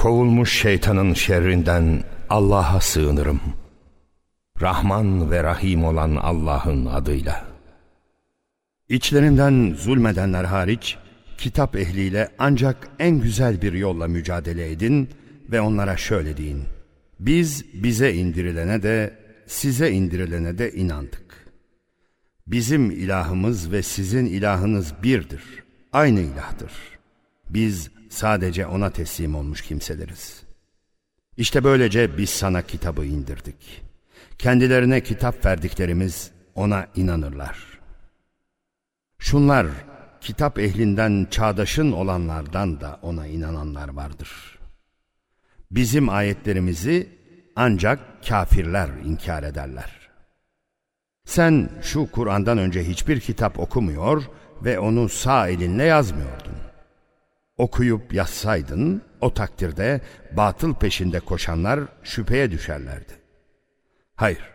Kovulmuş şeytanın şerrinden Allah'a sığınırım. Rahman ve Rahim olan Allah'ın adıyla. İçlerinden zulmedenler hariç, kitap ehliyle ancak en güzel bir yolla mücadele edin ve onlara şöyle deyin. Biz bize indirilene de size indirilene de inandık. Bizim ilahımız ve sizin ilahınız birdir. Aynı ilahdır. Biz sadece ona teslim olmuş kimseleriz. İşte böylece biz sana kitabı indirdik. Kendilerine kitap verdiklerimiz ona inanırlar. Şunlar kitap ehlinden çağdaşın olanlardan da ona inananlar vardır. Bizim ayetlerimizi ancak kafirler inkar ederler. Sen şu Kur'an'dan önce hiçbir kitap okumuyor ve onu sağ elinle yazmıyordun. Okuyup yazsaydın o takdirde batıl peşinde koşanlar şüpheye düşerlerdi. Hayır,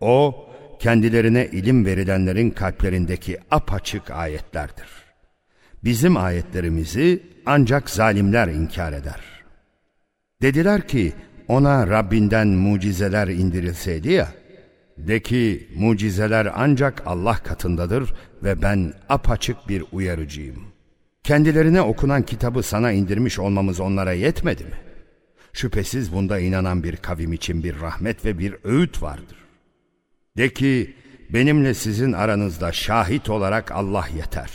o kendilerine ilim verilenlerin kalplerindeki apaçık ayetlerdir. Bizim ayetlerimizi ancak zalimler inkar eder. Dediler ki ona Rabbinden mucizeler indirilseydi ya, de ki mucizeler ancak Allah katındadır ve ben apaçık bir uyarıcıyım. Kendilerine okunan kitabı sana indirmiş olmamız onlara yetmedi mi? Şüphesiz bunda inanan bir kavim için bir rahmet ve bir öğüt vardır. De ki benimle sizin aranızda şahit olarak Allah yeter.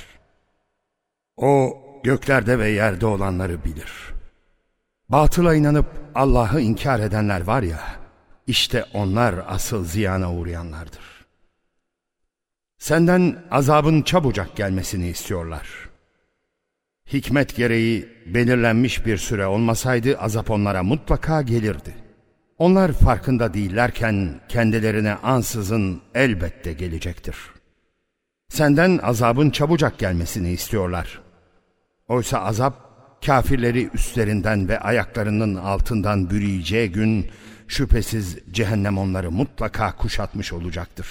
O göklerde ve yerde olanları bilir. Batıla inanıp Allah'ı inkar edenler var ya, işte onlar asıl ziyana uğrayanlardır. Senden azabın çabucak gelmesini istiyorlar. Hikmet gereği belirlenmiş bir süre olmasaydı azap onlara mutlaka gelirdi. Onlar farkında değillerken kendilerine ansızın elbette gelecektir. Senden azabın çabucak gelmesini istiyorlar. Oysa azap kafirleri üstlerinden ve ayaklarının altından bürüyeceği gün şüphesiz cehennem onları mutlaka kuşatmış olacaktır.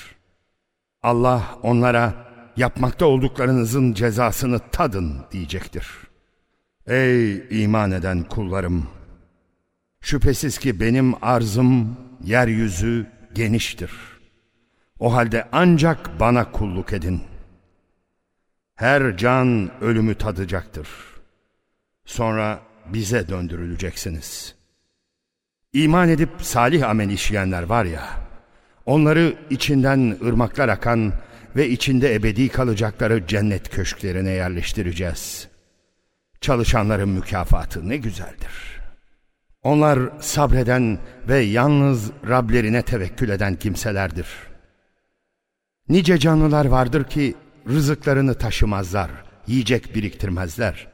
Allah onlara yapmakta olduklarınızın cezasını tadın diyecektir. Ey iman eden kullarım! Şüphesiz ki benim arzım, yeryüzü geniştir. O halde ancak bana kulluk edin. Her can ölümü tadacaktır. Sonra bize döndürüleceksiniz.'' İman edip salih amel işleyenler var ya, onları içinden ırmaklar akan ve içinde ebedi kalacakları cennet köşklerine yerleştireceğiz. Çalışanların mükafatı ne güzeldir. Onlar sabreden ve yalnız Rablerine tevekkül eden kimselerdir. Nice canlılar vardır ki rızıklarını taşımazlar, yiyecek biriktirmezler.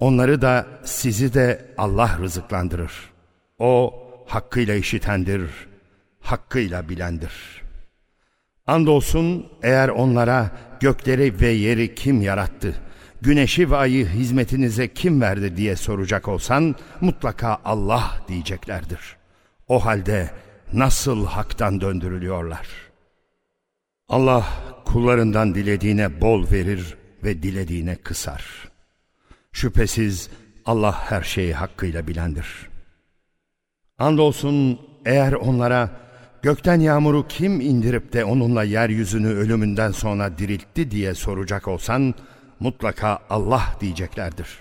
Onları da sizi de Allah rızıklandırır. O hakkıyla işitendir, hakkıyla bilendir. Andolsun eğer onlara gökleri ve yeri kim yarattı, güneşi ve ayı hizmetinize kim verdi diye soracak olsan mutlaka Allah diyeceklerdir. O halde nasıl haktan döndürülüyorlar? Allah kullarından dilediğine bol verir ve dilediğine kısar. Şüphesiz Allah her şeyi hakkıyla bilendir.'' Andolsun eğer onlara gökten yağmuru kim indirip de onunla yeryüzünü ölümünden sonra diriltti diye soracak olsan mutlaka Allah diyeceklerdir.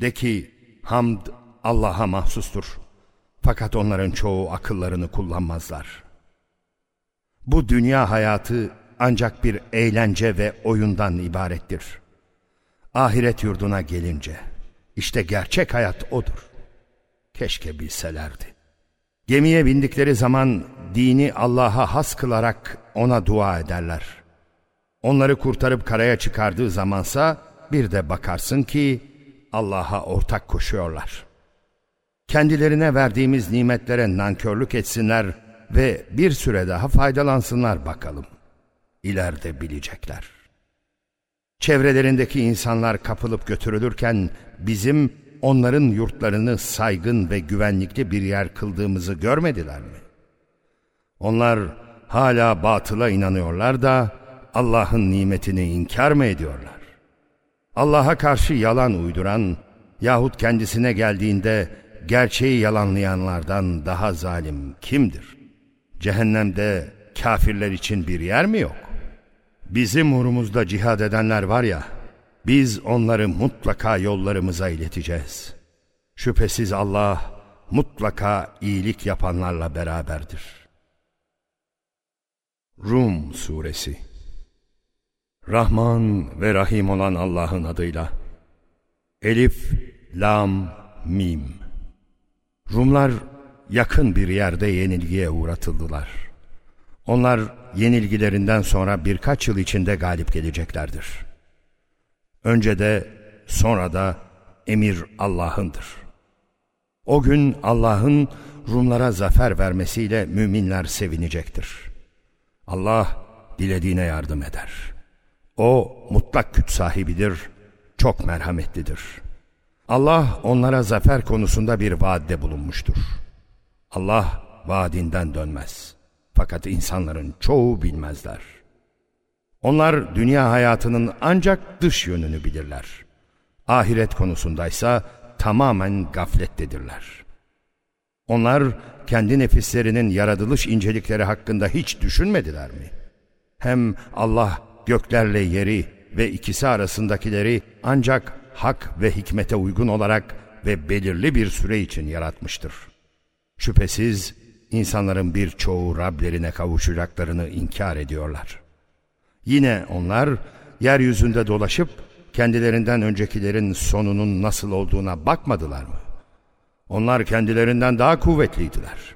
De ki hamd Allah'a mahsustur. Fakat onların çoğu akıllarını kullanmazlar. Bu dünya hayatı ancak bir eğlence ve oyundan ibarettir. Ahiret yurduna gelince işte gerçek hayat odur. Keşke bilselerdi. Gemiye bindikleri zaman dini Allah'a has kılarak ona dua ederler. Onları kurtarıp karaya çıkardığı zamansa bir de bakarsın ki Allah'a ortak koşuyorlar. Kendilerine verdiğimiz nimetlere nankörlük etsinler ve bir süre daha faydalansınlar bakalım. İleride bilecekler. Çevrelerindeki insanlar kapılıp götürülürken bizim onların yurtlarını saygın ve güvenlikli bir yer kıldığımızı görmediler mi? Onlar hala batıla inanıyorlar da Allah'ın nimetini inkar mı ediyorlar? Allah'a karşı yalan uyduran yahut kendisine geldiğinde gerçeği yalanlayanlardan daha zalim kimdir? Cehennemde kafirler için bir yer mi yok? Bizim uğrumuzda cihad edenler var ya, biz onları mutlaka yollarımıza ileteceğiz. Şüphesiz Allah mutlaka iyilik yapanlarla beraberdir. Rum Suresi Rahman ve Rahim olan Allah'ın adıyla Elif, Lam, Mim Rumlar yakın bir yerde yenilgiye uğratıldılar. Onlar yenilgilerinden sonra birkaç yıl içinde galip geleceklerdir. Önce de sonra da emir Allah'ındır. O gün Allah'ın Rumlara zafer vermesiyle müminler sevinecektir. Allah dilediğine yardım eder. O mutlak güç sahibidir, çok merhametlidir. Allah onlara zafer konusunda bir vaadde bulunmuştur. Allah vaadinden dönmez. Fakat insanların çoğu bilmezler. Onlar dünya hayatının ancak dış yönünü bilirler. Ahiret konusundaysa tamamen gaflettedirler. Onlar kendi nefislerinin yaratılış incelikleri hakkında hiç düşünmediler mi? Hem Allah göklerle yeri ve ikisi arasındakileri ancak hak ve hikmete uygun olarak ve belirli bir süre için yaratmıştır. Şüphesiz insanların birçoğu Rablerine kavuşacaklarını inkar ediyorlar. Yine onlar yeryüzünde dolaşıp kendilerinden öncekilerin sonunun nasıl olduğuna bakmadılar mı? Onlar kendilerinden daha kuvvetliydiler.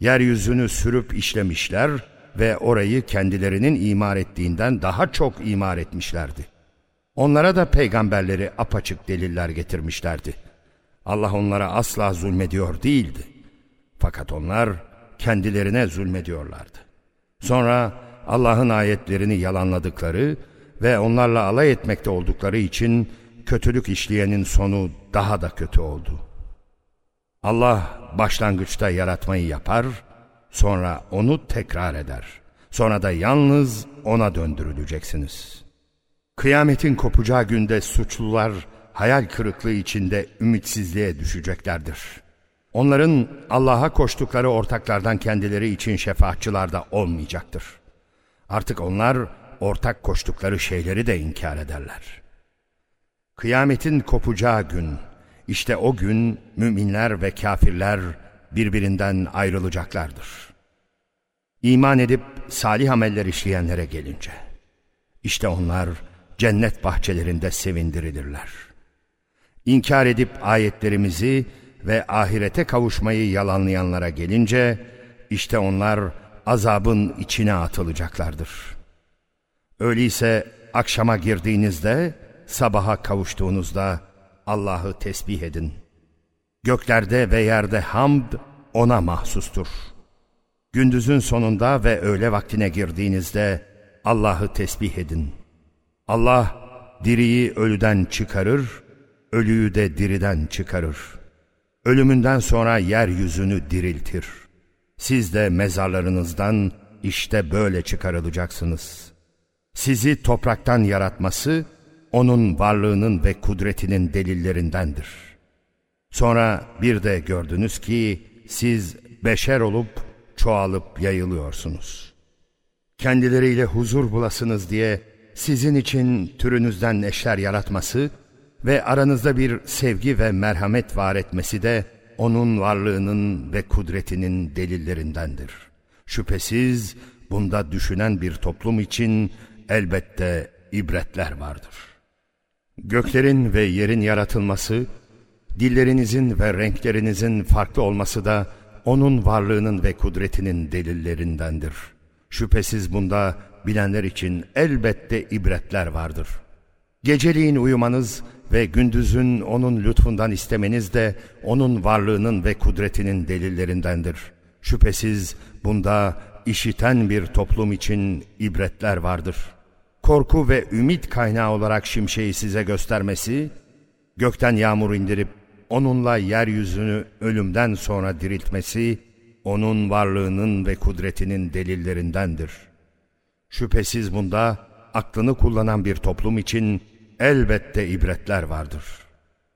Yeryüzünü sürüp işlemişler ve orayı kendilerinin imar ettiğinden daha çok imar etmişlerdi. Onlara da peygamberleri apaçık deliller getirmişlerdi. Allah onlara asla zulmediyor değildi. Fakat onlar kendilerine zulmediyorlardı. Sonra Allah'ın ayetlerini yalanladıkları ve onlarla alay etmekte oldukları için kötülük işleyenin sonu daha da kötü oldu. Allah başlangıçta yaratmayı yapar, sonra onu tekrar eder. Sonra da yalnız ona döndürüleceksiniz. Kıyametin kopacağı günde suçlular hayal kırıklığı içinde ümitsizliğe düşeceklerdir. Onların Allah'a koştukları ortaklardan kendileri için şefaatçılar da olmayacaktır. Artık onlar ortak koştukları şeyleri de inkar ederler. Kıyametin kopacağı gün, işte o gün müminler ve kafirler birbirinden ayrılacaklardır. İman edip salih ameller işleyenlere gelince, işte onlar cennet bahçelerinde sevindirilirler. İnkar edip ayetlerimizi ve ahirete kavuşmayı yalanlayanlara gelince, işte onlar azabın içine atılacaklardır.'' Öyleyse akşama girdiğinizde, sabaha kavuştuğunuzda Allah'ı tesbih edin. Göklerde ve yerde hamd O'na mahsustur. Gündüzün sonunda ve öğle vaktine girdiğinizde Allah'ı tesbih edin. Allah diriyi ölüden çıkarır, ölüyü de diriden çıkarır. Ölümünden sonra yeryüzünü diriltir. Siz de mezarlarınızdan işte böyle çıkarılacaksınız.'' sizi topraktan yaratması, onun varlığının ve kudretinin delillerindendir. Sonra bir de gördünüz ki siz beşer olup çoğalıp yayılıyorsunuz. Kendileriyle huzur bulasınız diye sizin için türünüzden eşler yaratması ve aranızda bir sevgi ve merhamet var etmesi de onun varlığının ve kudretinin delillerindendir. Şüphesiz bunda düşünen bir toplum için elbette ibretler vardır. Göklerin ve yerin yaratılması, dillerinizin ve renklerinizin farklı olması da onun varlığının ve kudretinin delillerindendir. Şüphesiz bunda bilenler için elbette ibretler vardır. Geceliğin uyumanız ve gündüzün onun lütfundan istemeniz de onun varlığının ve kudretinin delillerindendir. Şüphesiz bunda işiten bir toplum için ibretler vardır.'' korku ve ümit kaynağı olarak şimşeği size göstermesi, gökten yağmur indirip onunla yeryüzünü ölümden sonra diriltmesi, onun varlığının ve kudretinin delillerindendir. Şüphesiz bunda aklını kullanan bir toplum için elbette ibretler vardır.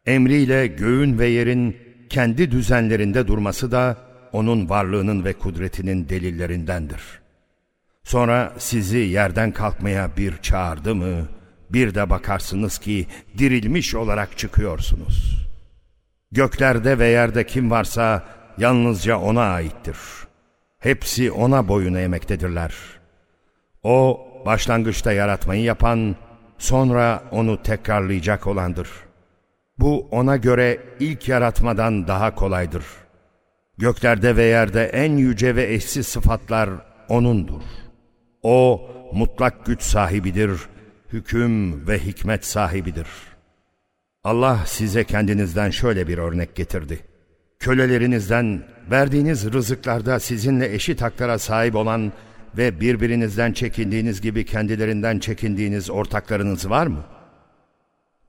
Emriyle göğün ve yerin kendi düzenlerinde durması da onun varlığının ve kudretinin delillerindendir. Sonra sizi yerden kalkmaya bir çağırdı mı, bir de bakarsınız ki dirilmiş olarak çıkıyorsunuz. Göklerde ve yerde kim varsa yalnızca O'na aittir. Hepsi O'na boyun eğmektedirler. O, başlangıçta yaratmayı yapan, sonra onu tekrarlayacak olandır. Bu ona göre ilk yaratmadan daha kolaydır. Göklerde ve yerde en yüce ve eşsiz sıfatlar O'nundur. O, mutlak güç sahibidir, hüküm ve hikmet sahibidir. Allah size kendinizden şöyle bir örnek getirdi. Kölelerinizden verdiğiniz rızıklarda sizinle eşit haklara sahip olan ve birbirinizden çekindiğiniz gibi kendilerinden çekindiğiniz ortaklarınız var mı?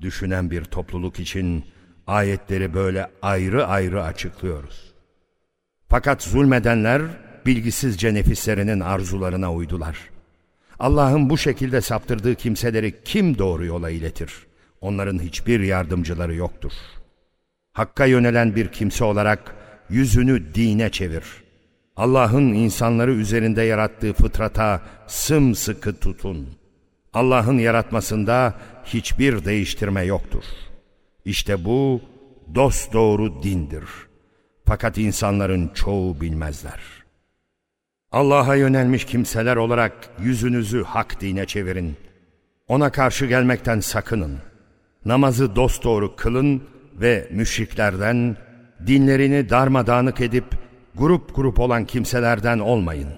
Düşünen bir topluluk için ayetleri böyle ayrı ayrı açıklıyoruz. Fakat zulmedenler bilgisizce nefislerinin arzularına uydular. Allah'ın bu şekilde saptırdığı kimseleri kim doğru yola iletir? Onların hiçbir yardımcıları yoktur. Hakka yönelen bir kimse olarak yüzünü dine çevir.'' Allah'ın insanları üzerinde yarattığı fıtrata sımsıkı tutun. Allah'ın yaratmasında hiçbir değiştirme yoktur. İşte bu dost doğru dindir. Fakat insanların çoğu bilmezler. Allah'a yönelmiş kimseler olarak yüzünüzü hak dine çevirin. Ona karşı gelmekten sakının. Namazı dosdoğru kılın ve müşriklerden dinlerini darmadağınık edip grup grup olan kimselerden olmayın.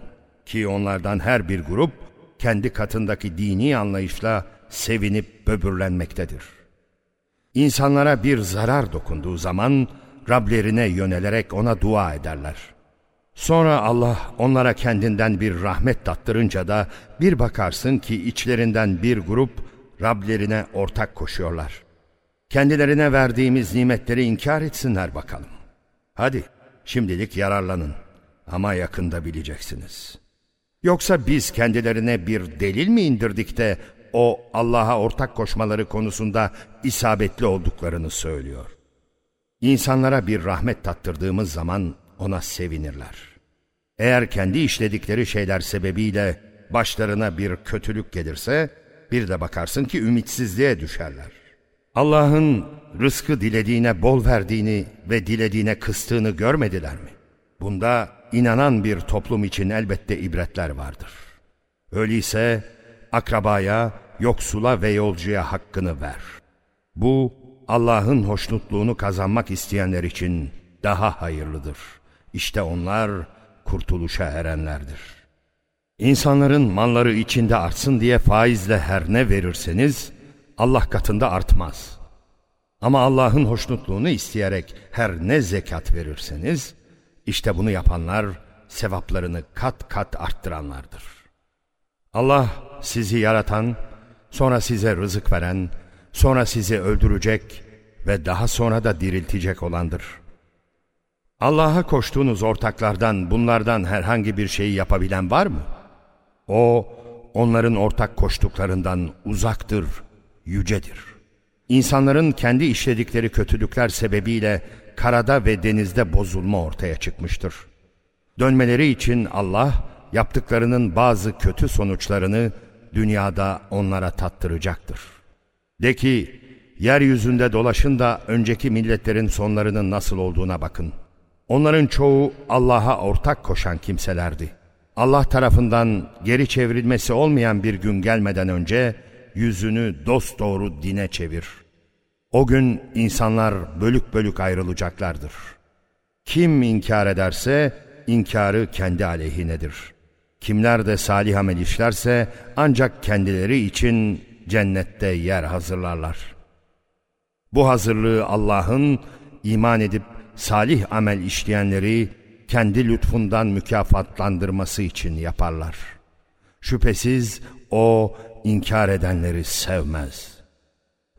Ki onlardan her bir grup kendi katındaki dini anlayışla sevinip böbürlenmektedir. İnsanlara bir zarar dokunduğu zaman Rablerine yönelerek ona dua ederler. Sonra Allah onlara kendinden bir rahmet tattırınca da bir bakarsın ki içlerinden bir grup Rablerine ortak koşuyorlar. Kendilerine verdiğimiz nimetleri inkar etsinler bakalım. Hadi Şimdilik yararlanın ama yakında bileceksiniz. Yoksa biz kendilerine bir delil mi indirdik de o Allah'a ortak koşmaları konusunda isabetli olduklarını söylüyor. İnsanlara bir rahmet tattırdığımız zaman ona sevinirler. Eğer kendi işledikleri şeyler sebebiyle başlarına bir kötülük gelirse bir de bakarsın ki ümitsizliğe düşerler. Allah'ın rızkı dilediğine bol verdiğini ve dilediğine kıstığını görmediler mi? Bunda inanan bir toplum için elbette ibretler vardır. Öyleyse akrabaya, yoksula ve yolcuya hakkını ver. Bu Allah'ın hoşnutluğunu kazanmak isteyenler için daha hayırlıdır. İşte onlar kurtuluşa erenlerdir. İnsanların malları içinde artsın diye faizle her ne verirseniz, Allah katında artmaz. Ama Allah'ın hoşnutluğunu isteyerek her ne zekat verirseniz, işte bunu yapanlar sevaplarını kat kat arttıranlardır. Allah sizi yaratan, sonra size rızık veren, sonra sizi öldürecek ve daha sonra da diriltecek olandır. Allah'a koştuğunuz ortaklardan bunlardan herhangi bir şeyi yapabilen var mı? O, onların ortak koştuklarından uzaktır, yücedir. İnsanların kendi işledikleri kötülükler sebebiyle karada ve denizde bozulma ortaya çıkmıştır. Dönmeleri için Allah yaptıklarının bazı kötü sonuçlarını dünyada onlara tattıracaktır. De ki, yeryüzünde dolaşın da önceki milletlerin sonlarının nasıl olduğuna bakın. Onların çoğu Allah'a ortak koşan kimselerdi. Allah tarafından geri çevrilmesi olmayan bir gün gelmeden önce yüzünü dosdoğru dine çevir. O gün insanlar bölük bölük ayrılacaklardır. Kim inkar ederse inkarı kendi aleyhinedir. Kimler de salih amel işlerse ancak kendileri için cennette yer hazırlarlar. Bu hazırlığı Allah'ın iman edip salih amel işleyenleri kendi lütfundan mükafatlandırması için yaparlar. Şüphesiz O inkar edenleri sevmez.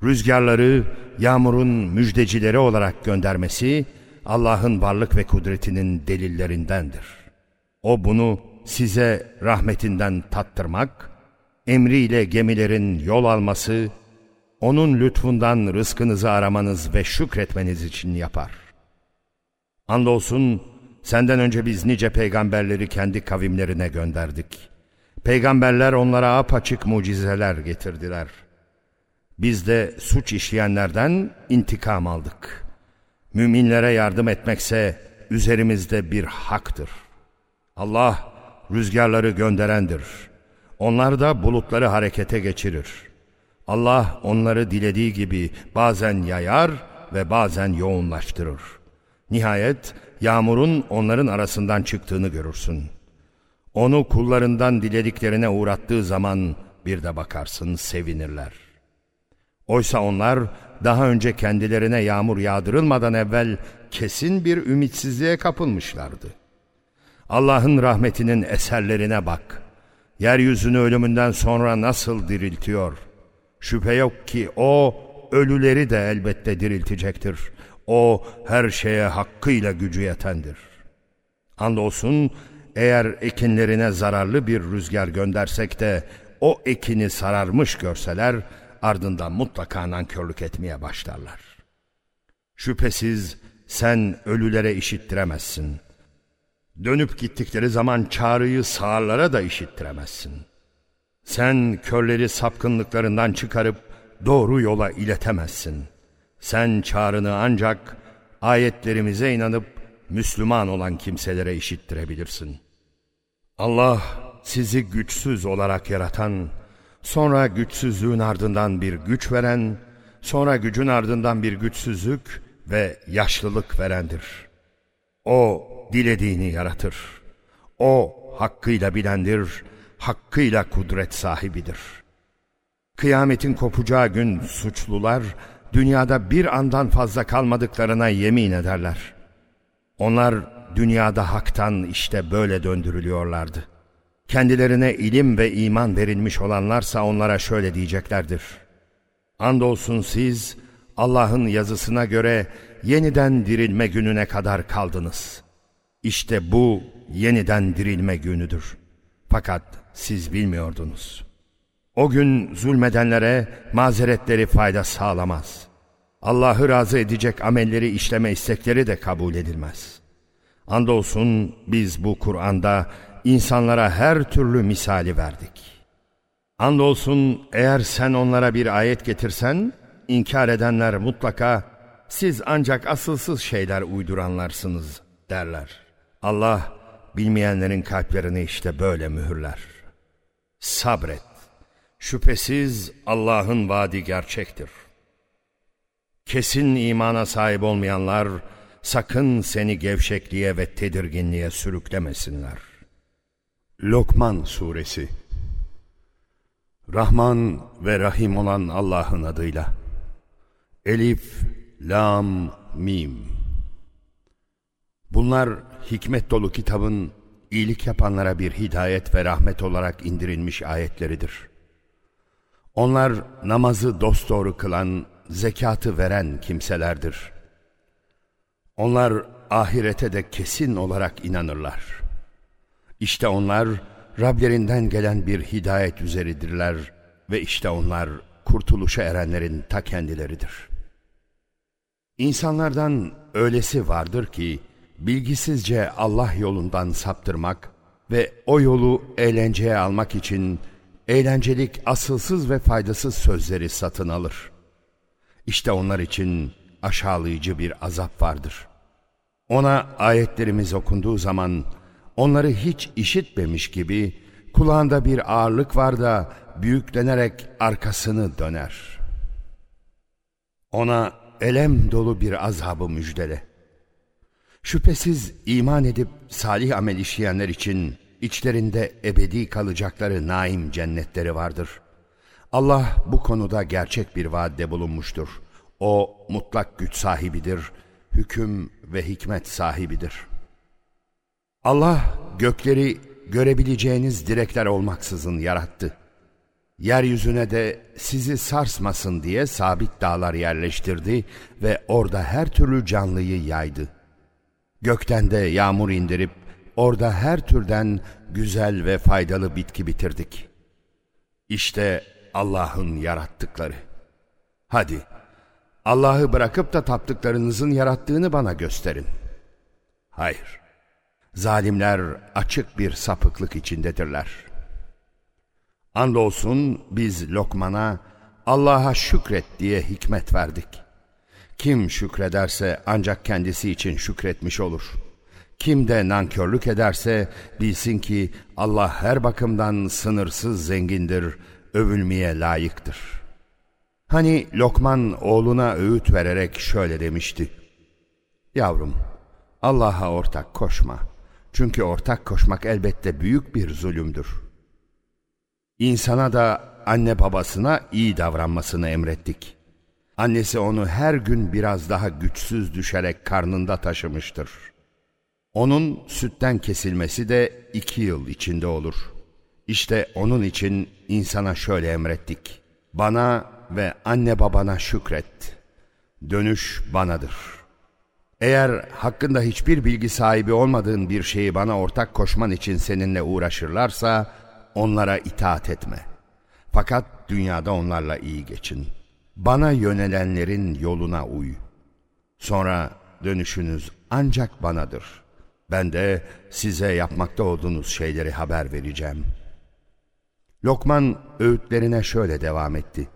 Rüzgarları yağmurun müjdecileri olarak göndermesi Allah'ın varlık ve kudretinin delillerindendir. O bunu size rahmetinden tattırmak, emriyle gemilerin yol alması, onun lütfundan rızkınızı aramanız ve şükretmeniz için yapar. Andolsun senden önce biz nice peygamberleri kendi kavimlerine gönderdik. Peygamberler onlara apaçık mucizeler getirdiler. Biz de suç işleyenlerden intikam aldık. Müminlere yardım etmekse üzerimizde bir haktır. Allah rüzgarları gönderendir. Onlar da bulutları harekete geçirir. Allah onları dilediği gibi bazen yayar ve bazen yoğunlaştırır. Nihayet yağmurun onların arasından çıktığını görürsün. Onu kullarından dilediklerine uğrattığı zaman bir de bakarsın sevinirler. Oysa onlar daha önce kendilerine yağmur yağdırılmadan evvel kesin bir ümitsizliğe kapılmışlardı. Allah'ın rahmetinin eserlerine bak. Yeryüzünü ölümünden sonra nasıl diriltiyor? Şüphe yok ki o ölüleri de elbette diriltecektir. O her şeye hakkıyla gücü yetendir. Andolsun eğer ekinlerine zararlı bir rüzgar göndersek de o ekini sararmış görseler ardından mutlaka nankörlük etmeye başlarlar. Şüphesiz sen ölülere işittiremezsin. Dönüp gittikleri zaman çağrıyı sağırlara da işittiremezsin. Sen körleri sapkınlıklarından çıkarıp doğru yola iletemezsin. Sen çağrını ancak ayetlerimize inanıp Müslüman olan kimselere işittirebilirsin. Allah sizi güçsüz olarak yaratan, sonra güçsüzlüğün ardından bir güç veren, sonra gücün ardından bir güçsüzlük ve yaşlılık verendir. O dilediğini yaratır. O hakkıyla bilendir, hakkıyla kudret sahibidir. Kıyametin kopacağı gün suçlular, dünyada bir andan fazla kalmadıklarına yemin ederler. Onlar dünyada haktan işte böyle döndürülüyorlardı. Kendilerine ilim ve iman verilmiş olanlarsa onlara şöyle diyeceklerdir. Andolsun siz Allah'ın yazısına göre yeniden dirilme gününe kadar kaldınız. İşte bu yeniden dirilme günüdür. Fakat siz bilmiyordunuz. O gün zulmedenlere mazeretleri fayda sağlamaz. Allah'ı razı edecek amelleri işleme istekleri de kabul edilmez. Andolsun biz bu Kur'an'da insanlara her türlü misali verdik. Andolsun eğer sen onlara bir ayet getirsen, inkar edenler mutlaka siz ancak asılsız şeyler uyduranlarsınız derler. Allah bilmeyenlerin kalplerini işte böyle mühürler. Sabret. Şüphesiz Allah'ın vaadi gerçektir. Kesin imana sahip olmayanlar sakın seni gevşekliğe ve tedirginliğe sürüklemesinler. Lokman Suresi Rahman ve Rahim olan Allah'ın adıyla Elif, Lam, Mim Bunlar hikmet dolu kitabın iyilik yapanlara bir hidayet ve rahmet olarak indirilmiş ayetleridir. Onlar namazı dosdoğru kılan, zekatı veren kimselerdir. Onlar ahirete de kesin olarak inanırlar. İşte onlar Rablerinden gelen bir hidayet üzeridirler ve işte onlar kurtuluşa erenlerin ta kendileridir. İnsanlardan öylesi vardır ki, bilgisizce Allah yolundan saptırmak ve o yolu eğlenceye almak için eğlencelik asılsız ve faydasız sözleri satın alır. İşte onlar için aşağılayıcı bir azap vardır. Ona ayetlerimiz okunduğu zaman onları hiç işitmemiş gibi kulağında bir ağırlık var da büyüklenerek arkasını döner. Ona elem dolu bir azabı müjdele. Şüphesiz iman edip salih amel işleyenler için içlerinde ebedi kalacakları naim cennetleri vardır. Allah bu konuda gerçek bir vaadde bulunmuştur. O mutlak güç sahibidir, hüküm ve hikmet sahibidir. Allah gökleri görebileceğiniz direkler olmaksızın yarattı. Yeryüzüne de sizi sarsmasın diye sabit dağlar yerleştirdi ve orada her türlü canlıyı yaydı. Gökten de yağmur indirip orada her türden güzel ve faydalı bitki bitirdik. İşte Allah'ın yarattıkları. Hadi Allah'ı bırakıp da taptıklarınızın yarattığını bana gösterin. Hayır. Zalimler açık bir sapıklık içindedirler. Andolsun biz Lokman'a Allah'a şükret diye hikmet verdik. Kim şükrederse ancak kendisi için şükretmiş olur. Kim de nankörlük ederse bilsin ki Allah her bakımdan sınırsız zengindir, övülmeye layıktır. Hani Lokman oğluna öğüt vererek şöyle demişti. Yavrum, Allah'a ortak koşma. Çünkü ortak koşmak elbette büyük bir zulümdür. İnsana da anne babasına iyi davranmasını emrettik. Annesi onu her gün biraz daha güçsüz düşerek karnında taşımıştır. Onun sütten kesilmesi de iki yıl içinde olur. İşte onun için insana şöyle emrettik. Bana ve anne babana şükret. Dönüş banadır.'' Eğer hakkında hiçbir bilgi sahibi olmadığın bir şeyi bana ortak koşman için seninle uğraşırlarsa onlara itaat etme. Fakat dünyada onlarla iyi geçin. Bana yönelenlerin yoluna uy. Sonra dönüşünüz ancak banadır. Ben de size yapmakta olduğunuz şeyleri haber vereceğim. Lokman öğütlerine şöyle devam etti.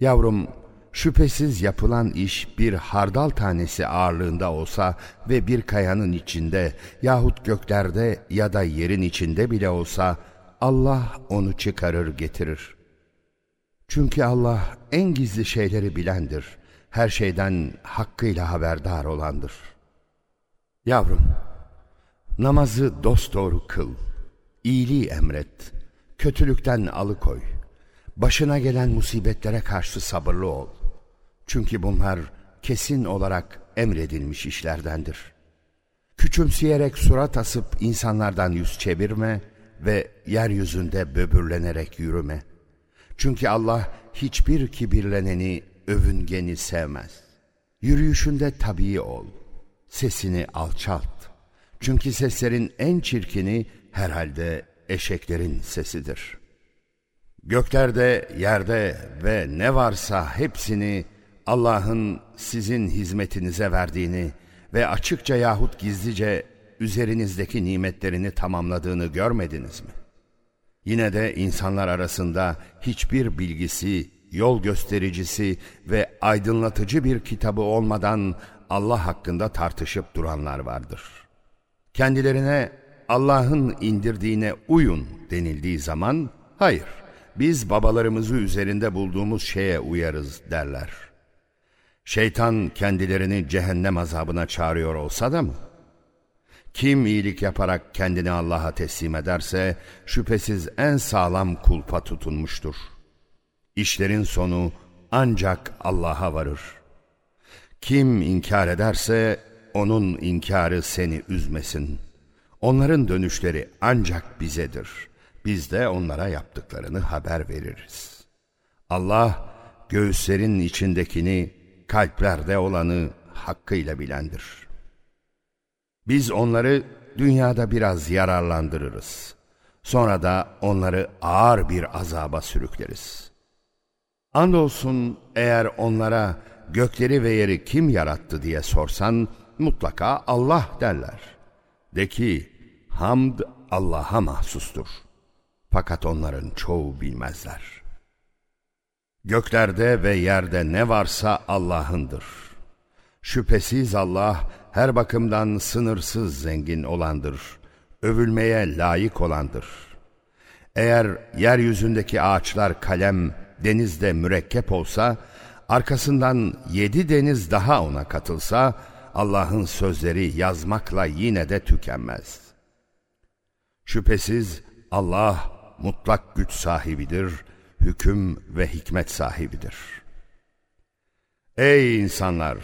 Yavrum, Şüphesiz yapılan iş bir hardal tanesi ağırlığında olsa ve bir kayanın içinde yahut göklerde ya da yerin içinde bile olsa Allah onu çıkarır getirir. Çünkü Allah en gizli şeyleri bilendir, her şeyden hakkıyla haberdar olandır. Yavrum, namazı dosdoğru kıl, iyiliği emret, kötülükten alıkoy, başına gelen musibetlere karşı sabırlı ol. Çünkü bunlar kesin olarak emredilmiş işlerdendir. Küçümseyerek surat asıp insanlardan yüz çevirme ve yeryüzünde böbürlenerek yürüme. Çünkü Allah hiçbir kibirleneni, övüngeni sevmez. Yürüyüşünde tabii ol. Sesini alçalt. Çünkü seslerin en çirkini herhalde eşeklerin sesidir. Göklerde, yerde ve ne varsa hepsini Allah'ın sizin hizmetinize verdiğini ve açıkça yahut gizlice üzerinizdeki nimetlerini tamamladığını görmediniz mi? Yine de insanlar arasında hiçbir bilgisi, yol göstericisi ve aydınlatıcı bir kitabı olmadan Allah hakkında tartışıp duranlar vardır. Kendilerine Allah'ın indirdiğine uyun denildiği zaman, hayır, biz babalarımızı üzerinde bulduğumuz şeye uyarız derler. Şeytan kendilerini cehennem azabına çağırıyor olsa da mı? Kim iyilik yaparak kendini Allah'a teslim ederse şüphesiz en sağlam kulpa tutunmuştur. İşlerin sonu ancak Allah'a varır. Kim inkar ederse onun inkarı seni üzmesin. Onların dönüşleri ancak bizedir. Biz de onlara yaptıklarını haber veririz. Allah göğüslerin içindekini kalplerde olanı hakkıyla bilendir. Biz onları dünyada biraz yararlandırırız. Sonra da onları ağır bir azaba sürükleriz. Andolsun eğer onlara gökleri ve yeri kim yarattı diye sorsan mutlaka Allah derler. De ki hamd Allah'a mahsustur. Fakat onların çoğu bilmezler.'' Göklerde ve yerde ne varsa Allah'ındır. Şüphesiz Allah her bakımdan sınırsız zengin olandır. Övülmeye layık olandır. Eğer yeryüzündeki ağaçlar kalem, denizde mürekkep olsa, arkasından yedi deniz daha ona katılsa, Allah'ın sözleri yazmakla yine de tükenmez. Şüphesiz Allah mutlak güç sahibidir, hüküm ve hikmet sahibidir. Ey insanlar!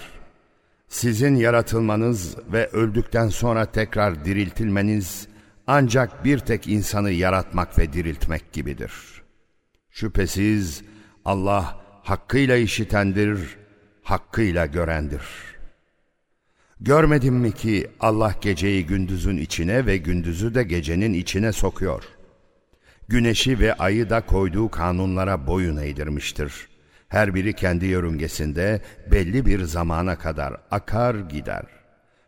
Sizin yaratılmanız ve öldükten sonra tekrar diriltilmeniz ancak bir tek insanı yaratmak ve diriltmek gibidir. Şüphesiz Allah hakkıyla işitendir, hakkıyla görendir. Görmedin mi ki Allah geceyi gündüzün içine ve gündüzü de gecenin içine sokuyor.'' Güneşi ve ayı da koyduğu kanunlara boyun eğdirmiştir. Her biri kendi yörüngesinde belli bir zamana kadar akar gider.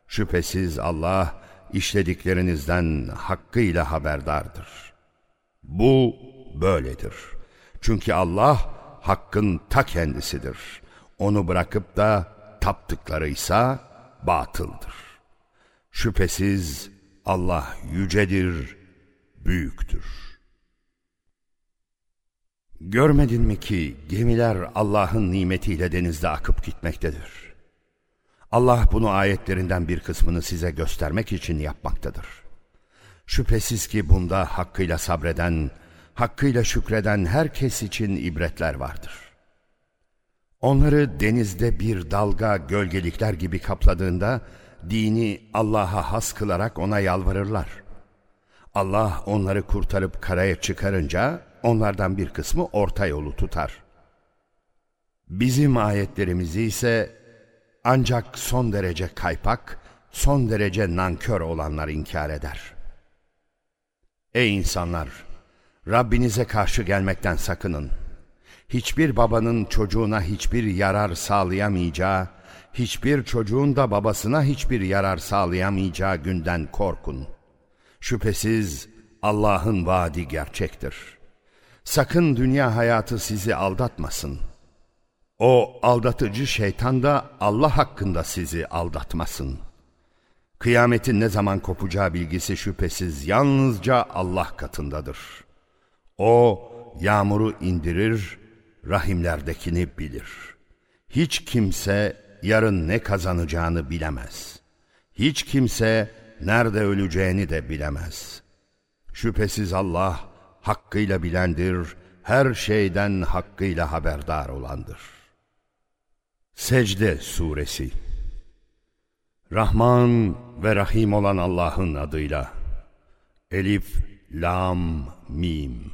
Şüphesiz Allah işlediklerinizden hakkıyla haberdardır. Bu böyledir. Çünkü Allah hakkın ta kendisidir. Onu bırakıp da taptıkları ise batıldır. Şüphesiz Allah yücedir, büyüktür. Görmedin mi ki gemiler Allah'ın nimetiyle denizde akıp gitmektedir. Allah bunu ayetlerinden bir kısmını size göstermek için yapmaktadır. Şüphesiz ki bunda hakkıyla sabreden, hakkıyla şükreden herkes için ibretler vardır. Onları denizde bir dalga gölgelikler gibi kapladığında, dini Allah'a has kılarak ona yalvarırlar. Allah onları kurtarıp karaya çıkarınca onlardan bir kısmı orta yolu tutar. Bizim ayetlerimizi ise ancak son derece kaypak, son derece nankör olanlar inkar eder. Ey insanlar! Rabbinize karşı gelmekten sakının. Hiçbir babanın çocuğuna hiçbir yarar sağlayamayacağı, hiçbir çocuğun da babasına hiçbir yarar sağlayamayacağı günden korkun. Şüphesiz Allah'ın vaadi gerçektir. Sakın dünya hayatı sizi aldatmasın. O aldatıcı şeytan da Allah hakkında sizi aldatmasın. Kıyametin ne zaman kopacağı bilgisi şüphesiz yalnızca Allah katındadır. O yağmuru indirir, rahimlerdekini bilir. Hiç kimse yarın ne kazanacağını bilemez. Hiç kimse nerede öleceğini de bilemez. Şüphesiz Allah hakkıyla bilendir, her şeyden hakkıyla haberdar olandır. Secde Suresi Rahman ve Rahim olan Allah'ın adıyla Elif, Lam, Mim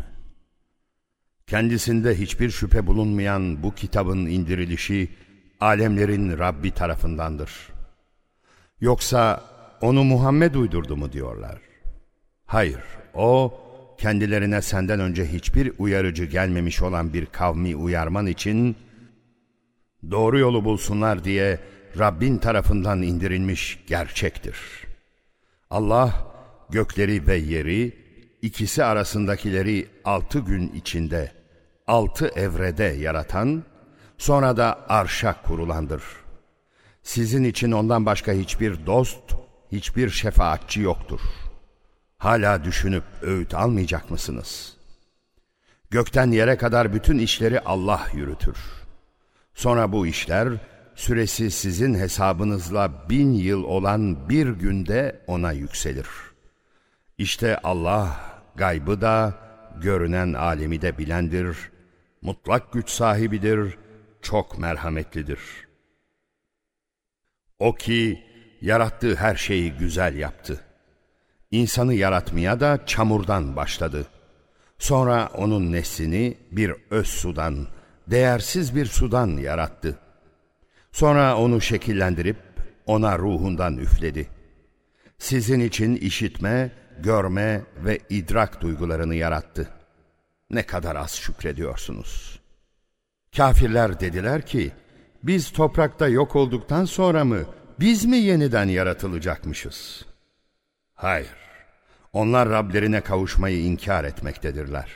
Kendisinde hiçbir şüphe bulunmayan bu kitabın indirilişi alemlerin Rabbi tarafındandır. Yoksa onu Muhammed uydurdu mu diyorlar. Hayır, o kendilerine senden önce hiçbir uyarıcı gelmemiş olan bir kavmi uyarman için doğru yolu bulsunlar diye Rabbin tarafından indirilmiş gerçektir. Allah gökleri ve yeri, ikisi arasındakileri altı gün içinde, altı evrede yaratan, sonra da arşa kurulandır. Sizin için ondan başka hiçbir dost, hiçbir şefaatçi yoktur. Hala düşünüp öğüt almayacak mısınız? Gökten yere kadar bütün işleri Allah yürütür. Sonra bu işler, süresi sizin hesabınızla bin yıl olan bir günde ona yükselir. İşte Allah gaybı da, görünen alemi de bilendir, mutlak güç sahibidir, çok merhametlidir. O ki yarattığı her şeyi güzel yaptı. İnsanı yaratmaya da çamurdan başladı. Sonra onun neslini bir öz sudan, değersiz bir sudan yarattı. Sonra onu şekillendirip ona ruhundan üfledi. Sizin için işitme, görme ve idrak duygularını yarattı. Ne kadar az şükrediyorsunuz. Kafirler dediler ki, biz toprakta yok olduktan sonra mı, biz mi yeniden yaratılacakmışız? Hayır, onlar Rablerine kavuşmayı inkar etmektedirler.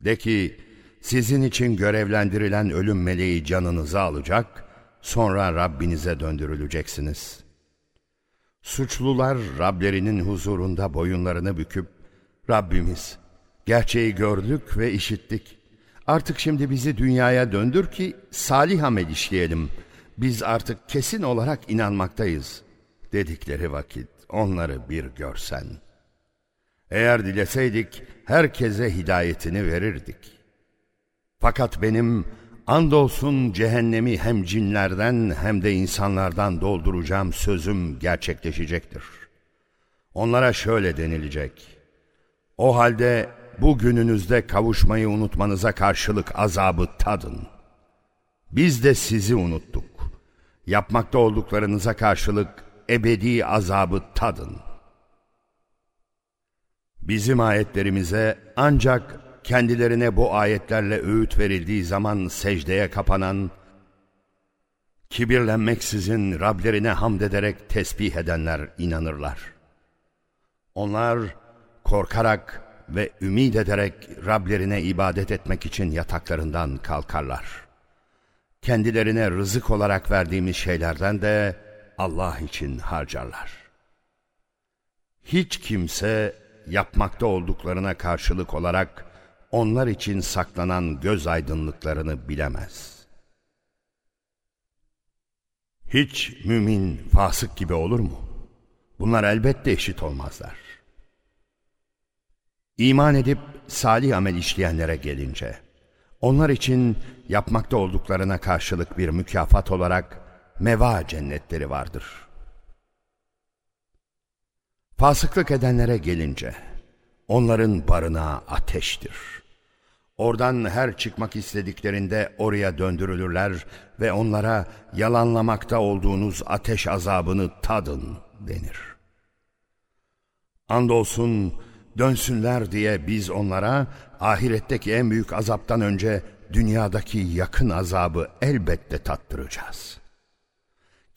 De ki, sizin için görevlendirilen ölüm meleği canınızı alacak, sonra Rabbinize döndürüleceksiniz. Suçlular Rablerinin huzurunda boyunlarını büküp, Rabbimiz, gerçeği gördük ve işittik. Artık şimdi bizi dünyaya döndür ki salih amel işleyelim. Biz artık kesin olarak inanmaktayız. Dedikleri vakit onları bir görsen. Eğer dileseydik herkese hidayetini verirdik. Fakat benim andolsun cehennemi hem cinlerden hem de insanlardan dolduracağım sözüm gerçekleşecektir. Onlara şöyle denilecek. O halde bu gününüzde kavuşmayı unutmanıza karşılık azabı tadın. Biz de sizi unuttuk. Yapmakta olduklarınıza karşılık ebedi azabı tadın. Bizim ayetlerimize ancak kendilerine bu ayetlerle öğüt verildiği zaman secdeye kapanan, Kibirlenmeksizin Rablerine hamd ederek tesbih edenler inanırlar. Onlar korkarak ve ümid ederek Rablerine ibadet etmek için yataklarından kalkarlar. Kendilerine rızık olarak verdiğimiz şeylerden de Allah için harcarlar. Hiç kimse yapmakta olduklarına karşılık olarak onlar için saklanan göz aydınlıklarını bilemez. Hiç mümin fasık gibi olur mu? Bunlar elbette eşit olmazlar. İman edip salih amel işleyenlere gelince, onlar için yapmakta olduklarına karşılık bir mükafat olarak meva cennetleri vardır. Fasıklık edenlere gelince, onların barınağı ateştir. Oradan her çıkmak istediklerinde oraya döndürülürler ve onlara yalanlamakta olduğunuz ateş azabını tadın denir. Andolsun dönsünler diye biz onlara ahiretteki en büyük azaptan önce dünyadaki yakın azabı elbette tattıracağız.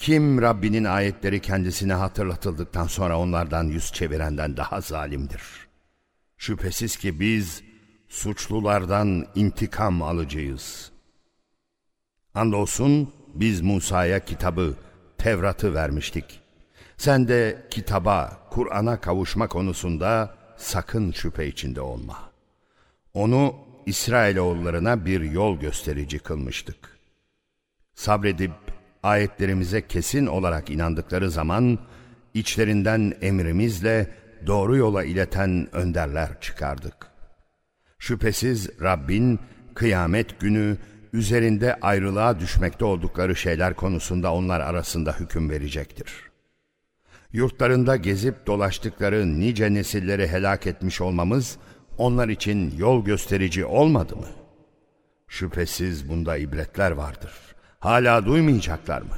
Kim Rabbinin ayetleri kendisine hatırlatıldıktan sonra onlardan yüz çevirenden daha zalimdir. Şüphesiz ki biz suçlulardan intikam alacağız. Andolsun biz Musa'ya kitabı, Tevrat'ı vermiştik. Sen de kitaba, Kur'an'a kavuşma konusunda sakın şüphe içinde olma. Onu İsrailoğullarına bir yol gösterici kılmıştık. Sabredip ayetlerimize kesin olarak inandıkları zaman içlerinden emrimizle doğru yola ileten önderler çıkardık. Şüphesiz Rabbin kıyamet günü üzerinde ayrılığa düşmekte oldukları şeyler konusunda onlar arasında hüküm verecektir.'' Yurtlarında gezip dolaştıkları nice nesilleri helak etmiş olmamız onlar için yol gösterici olmadı mı? Şüphesiz bunda ibretler vardır. Hala duymayacaklar mı?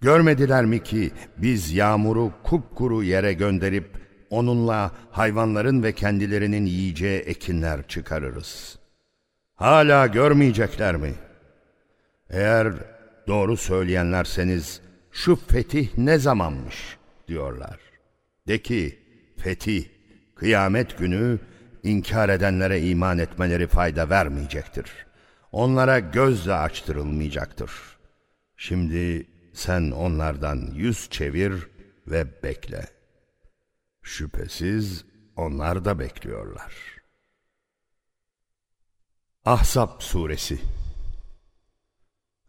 Görmediler mi ki biz yağmuru kupkuru yere gönderip onunla hayvanların ve kendilerinin yiyeceği ekinler çıkarırız. Hala görmeyecekler mi? Eğer doğru söyleyenlerseniz şu fetih ne zamanmış?'' diyorlar. De ki, fetih, kıyamet günü inkar edenlere iman etmeleri fayda vermeyecektir. Onlara gözle açtırılmayacaktır. Şimdi sen onlardan yüz çevir ve bekle. Şüphesiz onlar da bekliyorlar. Ahzab Suresi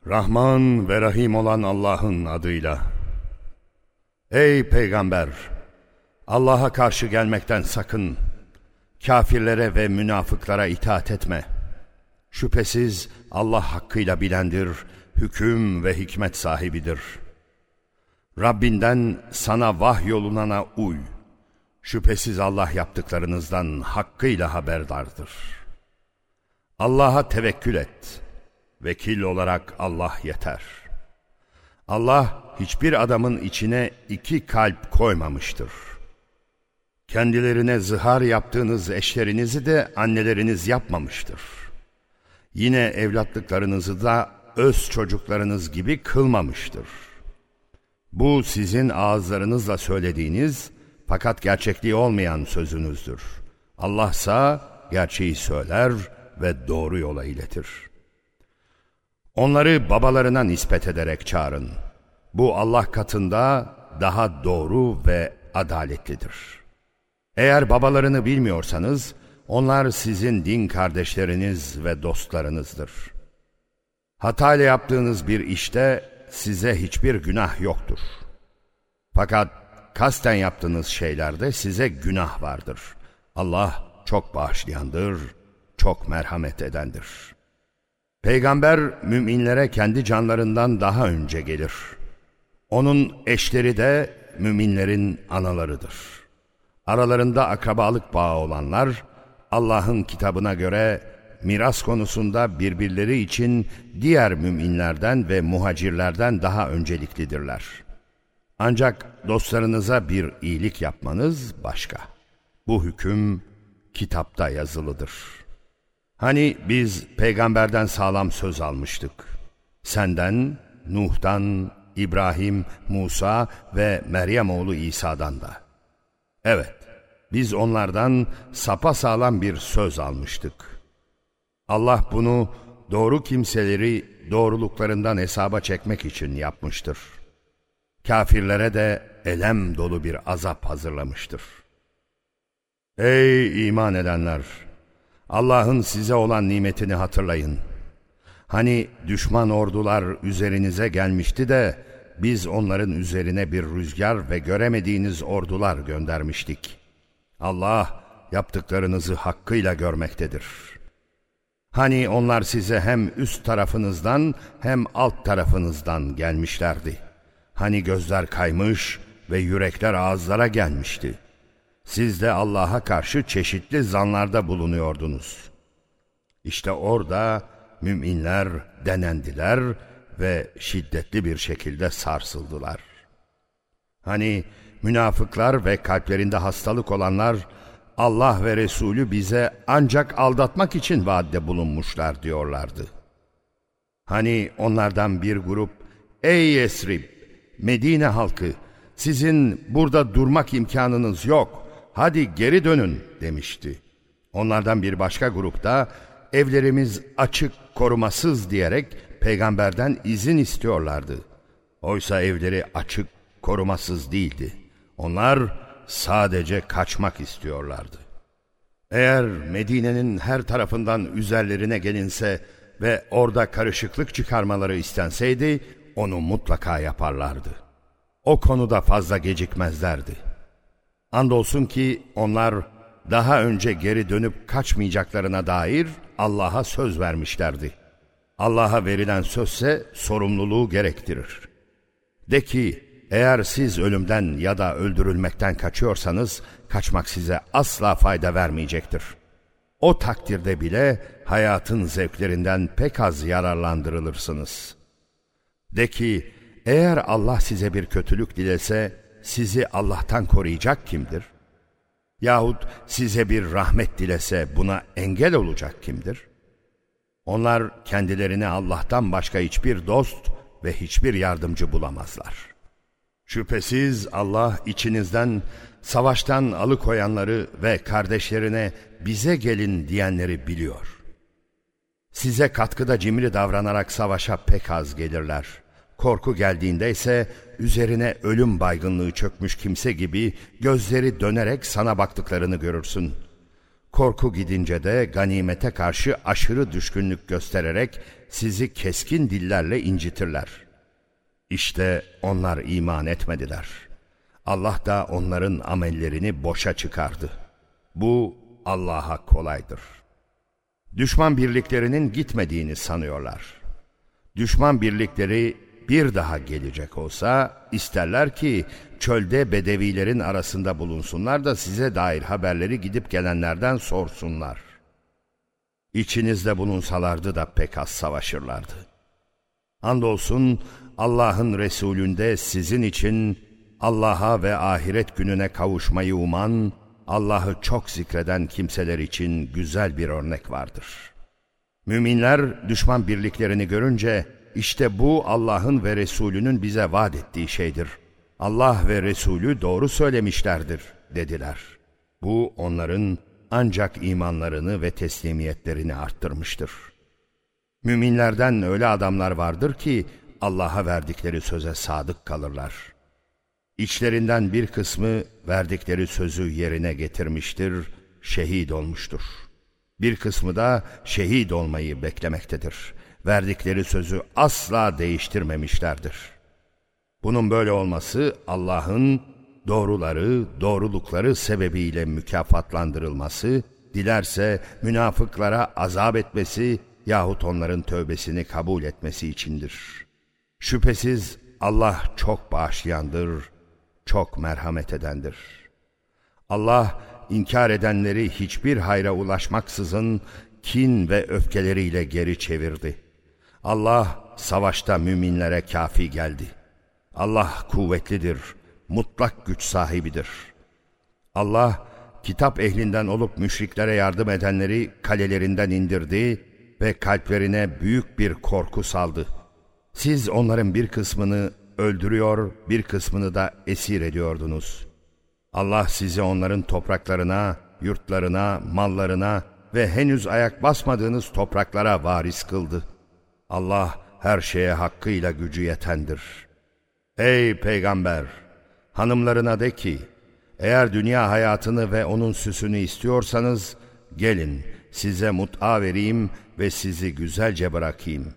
Rahman ve Rahim olan Allah'ın adıyla Ey peygamber! Allah'a karşı gelmekten sakın. Kafirlere ve münafıklara itaat etme. Şüphesiz Allah hakkıyla bilendir, hüküm ve hikmet sahibidir. Rabbinden sana vahyolunana uy. Şüphesiz Allah yaptıklarınızdan hakkıyla haberdardır. Allah'a tevekkül et. Vekil olarak Allah yeter. Allah hiçbir adamın içine iki kalp koymamıştır. Kendilerine zihar yaptığınız eşlerinizi de anneleriniz yapmamıştır. Yine evlatlıklarınızı da öz çocuklarınız gibi kılmamıştır. Bu sizin ağızlarınızla söylediğiniz fakat gerçekliği olmayan sözünüzdür. Allah ise gerçeği söyler ve doğru yola iletir. Onları babalarına nispet ederek çağırın.'' Bu Allah katında daha doğru ve adaletlidir. Eğer babalarını bilmiyorsanız, onlar sizin din kardeşleriniz ve dostlarınızdır. Hata ile yaptığınız bir işte size hiçbir günah yoktur. Fakat kasten yaptığınız şeylerde size günah vardır. Allah çok bağışlayandır, çok merhamet edendir. Peygamber müminlere kendi canlarından daha önce gelir.'' Onun eşleri de müminlerin analarıdır. Aralarında akrabalık bağı olanlar Allah'ın kitabına göre miras konusunda birbirleri için diğer müminlerden ve muhacirlerden daha önceliklidirler. Ancak dostlarınıza bir iyilik yapmanız başka. Bu hüküm kitapta yazılıdır. Hani biz peygamberden sağlam söz almıştık. Senden Nuh'dan, İbrahim, Musa ve Meryem oğlu İsa'dan da. Evet, biz onlardan sapa sağlam bir söz almıştık. Allah bunu doğru kimseleri doğruluklarından hesaba çekmek için yapmıştır. Kafirlere de elem dolu bir azap hazırlamıştır. Ey iman edenler! Allah'ın size olan nimetini hatırlayın. Hani düşman ordular üzerinize gelmişti de biz onların üzerine bir rüzgar ve göremediğiniz ordular göndermiştik. Allah yaptıklarınızı hakkıyla görmektedir. Hani onlar size hem üst tarafınızdan hem alt tarafınızdan gelmişlerdi. Hani gözler kaymış ve yürekler ağızlara gelmişti. Siz de Allah'a karşı çeşitli zanlarda bulunuyordunuz. İşte orada müminler denendiler ve şiddetli bir şekilde sarsıldılar. Hani münafıklar ve kalplerinde hastalık olanlar Allah ve Resulü bize ancak aldatmak için vaatte bulunmuşlar diyorlardı. Hani onlardan bir grup, ey Yesrib, Medine halkı, sizin burada durmak imkanınız yok, hadi geri dönün demişti. Onlardan bir başka grupta, evlerimiz açık, korumasız diyerek peygamberden izin istiyorlardı. Oysa evleri açık, korumasız değildi. Onlar sadece kaçmak istiyorlardı. Eğer Medine'nin her tarafından üzerlerine gelinse ve orada karışıklık çıkarmaları istenseydi, onu mutlaka yaparlardı. O konuda fazla gecikmezlerdi. Andolsun ki onlar daha önce geri dönüp kaçmayacaklarına dair Allah'a söz vermişlerdi. Allah'a verilen sözse sorumluluğu gerektirir. De ki, eğer siz ölümden ya da öldürülmekten kaçıyorsanız, kaçmak size asla fayda vermeyecektir. O takdirde bile hayatın zevklerinden pek az yararlandırılırsınız. De ki, eğer Allah size bir kötülük dilese, sizi Allah'tan koruyacak kimdir? Yahut size bir rahmet dilese buna engel olacak kimdir? Onlar kendilerine Allah'tan başka hiçbir dost ve hiçbir yardımcı bulamazlar.'' Şüphesiz Allah içinizden savaştan alıkoyanları ve kardeşlerine bize gelin diyenleri biliyor. Size katkıda cimri davranarak savaşa pek az gelirler. Korku geldiğinde ise üzerine ölüm baygınlığı çökmüş kimse gibi gözleri dönerek sana baktıklarını görürsün. Korku gidince de ganimete karşı aşırı düşkünlük göstererek sizi keskin dillerle incitirler.'' İşte onlar iman etmediler. Allah da onların amellerini boşa çıkardı. Bu Allah'a kolaydır. Düşman birliklerinin gitmediğini sanıyorlar. Düşman birlikleri bir daha gelecek olsa isterler ki çölde bedevilerin arasında bulunsunlar da size dair haberleri gidip gelenlerden sorsunlar. İçinizde bulunsalardı da pek az savaşırlardı. Andolsun Allah'ın Resulünde sizin için Allah'a ve ahiret gününe kavuşmayı uman, Allah'ı çok zikreden kimseler için güzel bir örnek vardır. Müminler düşman birliklerini görünce işte bu Allah'ın ve Resulünün bize vaat ettiği şeydir. Allah ve Resulü doğru söylemişlerdir dediler. Bu onların ancak imanlarını ve teslimiyetlerini arttırmıştır. Müminlerden öyle adamlar vardır ki Allah'a verdikleri söze sadık kalırlar. İçlerinden bir kısmı verdikleri sözü yerine getirmiştir, şehit olmuştur. Bir kısmı da şehit olmayı beklemektedir. Verdikleri sözü asla değiştirmemişlerdir. Bunun böyle olması Allah'ın doğruları, doğrulukları sebebiyle mükafatlandırılması, dilerse münafıklara azap etmesi yahut onların tövbesini kabul etmesi içindir.'' Şüphesiz Allah çok bağışlayandır, çok merhamet edendir. Allah inkar edenleri hiçbir hayra ulaşmaksızın kin ve öfkeleriyle geri çevirdi. Allah savaşta müminlere kafi geldi. Allah kuvvetlidir, mutlak güç sahibidir. Allah kitap ehlinden olup müşriklere yardım edenleri kalelerinden indirdi ve kalplerine büyük bir korku saldı.'' Siz onların bir kısmını öldürüyor, bir kısmını da esir ediyordunuz. Allah sizi onların topraklarına, yurtlarına, mallarına ve henüz ayak basmadığınız topraklara varis kıldı. Allah her şeye hakkıyla gücü yetendir. Ey peygamber! Hanımlarına de ki, eğer dünya hayatını ve onun süsünü istiyorsanız, gelin size mut'a vereyim ve sizi güzelce bırakayım.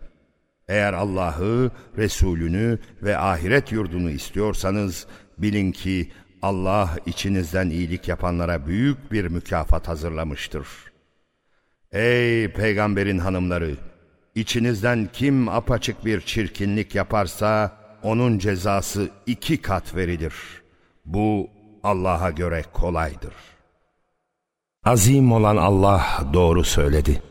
Eğer Allah'ı, Resulünü ve ahiret yurdunu istiyorsanız, bilin ki Allah içinizden iyilik yapanlara büyük bir mükafat hazırlamıştır. Ey peygamberin hanımları! İçinizden kim apaçık bir çirkinlik yaparsa, onun cezası iki kat verilir. Bu Allah'a göre kolaydır. Azim olan Allah doğru söyledi.